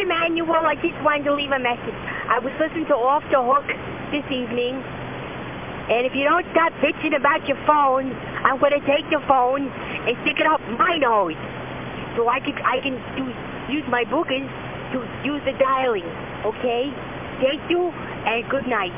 Emmanuel. I just wanted to leave a message. I was listening to Off the Hook this evening. And if you don't stop bitching about your phone, I'm going to take your phone and stick it up my nose. So I can, I can do, use my boogers to use the dialing. Okay? Thank you and good night.